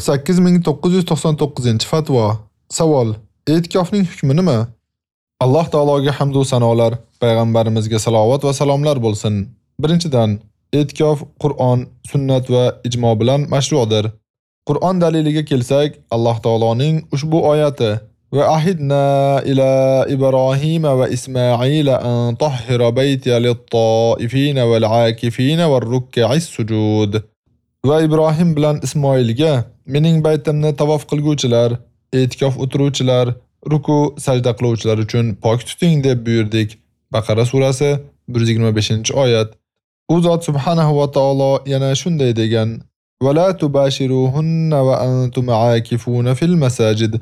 48999-fatvo. Savol: E'tikofning hukmi nima? Alloh taologa hamd va sanolar, payg'ambarimizga salovat va salomlar bo'lsin. Birinchidan, e'tikof Qur'on, sunnat va ijmo bilan mashru'dir. Qur'on daliliga kelsak, Alloh taoloning ushbu oyati va ahidna ila Ibrohima va Ismoil an tahhira baytiya lit-ta'ifina wal-'akifina war-ruk'is sujud. Va Ibrohim bilan Ismoilga mening baytimni tavof qilguvchilar, e'tikof o'tiruvchilar, ruku, sajda qiluvchilar uchun pok tuting deb buyurdik. Baqara surasi 125-oyat. U zot subhanahu va taolo yana shunday degan: "Va la tubashiruhunna va antum aakifuna fil masajid."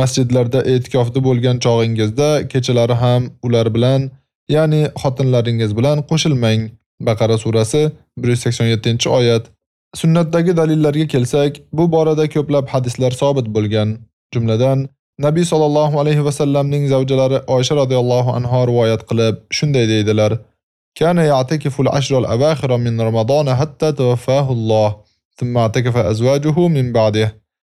Masjidlarda e'tikofda bo'lgan chog'ingizda kechalari ham ular bilan, ya'ni xotinlaringiz bilan qo'shilmang. Baqara surasi 187-oyat. Sunnatdagi dalillarga kelsak, bu borada ko'plab hadislar sobit bo'lgan. Jumladan, Nabiy sallallohu alayhi va sallamning zavjalari Oysha radhiyallohu anha rivoyat qilib shunday deydilar: "Kana ya'takifu al-ashra al-awakhira min Ramazon hatta tawaffahu Alloh, thumma atakafa azwajuhu min ba'dih."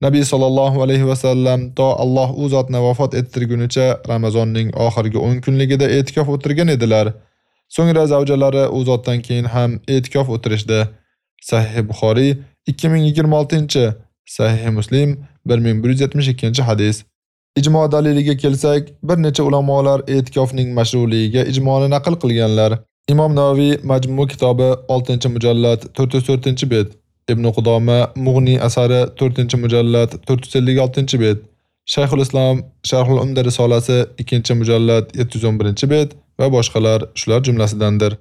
Nabiy sallallohu alayhi va sallam to Alloh u zotni vafot ettirgunicha Ramazonning oxirgi 10 kunligida e'tikof o'tirgan edilar. So'ngra zavjalari u zotdan keyin ham e'tikof o'tirishdi. Sahih Buxoriy 2026-chi, Sahih Muslim 1172-hadis. Ijmo daliliga kelsak, bir necha ulamolar e'tikofning mashruligiga ijmoni naql qilganlar. Imom Navoiy Majmu kitobi 6-mujallad 404-bet, Ibn Qudoma Mughni asari 4-mujallad 456-bet, Shayxul Islom Sharhul Umda risolasi 2-mujallad 711-bet va boshqalar shular jumlasidandir.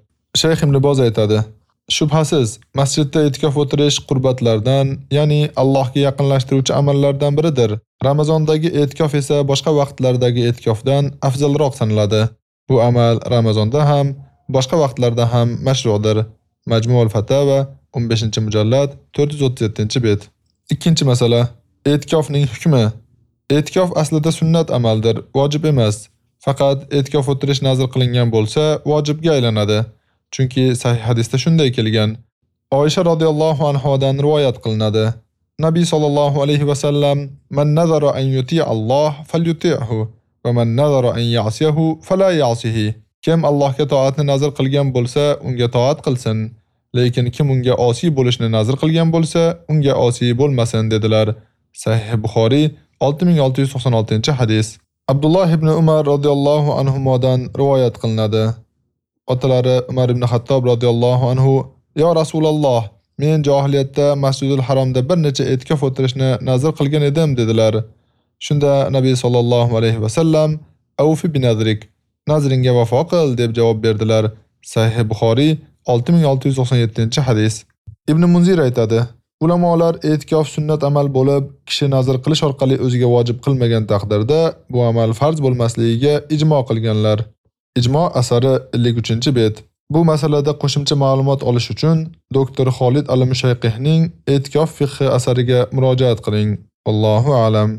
Shayx Ibn Boz aytadi: Shubhasiz, masjidda itikof o'tirish qurbatlardan, ya'ni Allohga yaqinlashtiruvchi amallardan biridir. Ramazondagi itikof esa boshqa vaqtlardagi itikofdan afzalroq sanaladi. Bu amal Ramazonda ham, boshqa vaqtlarda ham mashru'dir. Majmu'ul Fatava 15-mujallad 437-bet. Ikkinchi masala: E'tikofning hukmi. E'tikof aslida sunnat amaldir, vojib emas. Faqat e'tikof o'tirish nazr qilingan bo'lsa, vojibga aylanadi. Chunki sahih hadisda shunday kelgan. Oysha radhiyallohu anhodan rivoyat qilinadi. Nabiy sallallohu alayhi va sallam: "Man nazara an yuti Alloh falyuti'hu va man nazara an ya'siyahu fala ya'sihi." Kim Allohga to'atni nazr qilgan bo'lsa, unga to'at qilsin, lekin kim unga osiy bo'lishni nazr qilgan bo'lsa, unga osiy bo'lmasin dedilar. Sahih Buxoriy 6696-hadis. Abdulloh ibn Umar radhiyallohu anhumodan rivoyat qilinadi. Otalari Umar ibn Xattob radhiyallohu anhu: "Ya Rasululloh, men jahiliyatda Masjidul Haromda bir necha e'tikof o'tirishni nazr qilgan edim" dedilar. Shunda Nabiy sallallohu alayhi va sallam: "Awfi bi nazrik, nazringga vafo qil deb javob berdilar. Sahih Buxoriy 6697-hadis. Ibn Munzir aytadi: Ulamolar e'tikof sunnat amal bo'lib, kishi nazr qilish orqali o'ziga vojib qilmagan taqdirda bu amal farz bo'lmasligiga ijmo qilganlar. Ijmo asari 53-bet. Bu masalada qo'shimcha ma'lumot olish uchun doktor Xolid al-Mushayqihning E'tikof fiqhi asariga murojaat qiling. Allohu a'lam.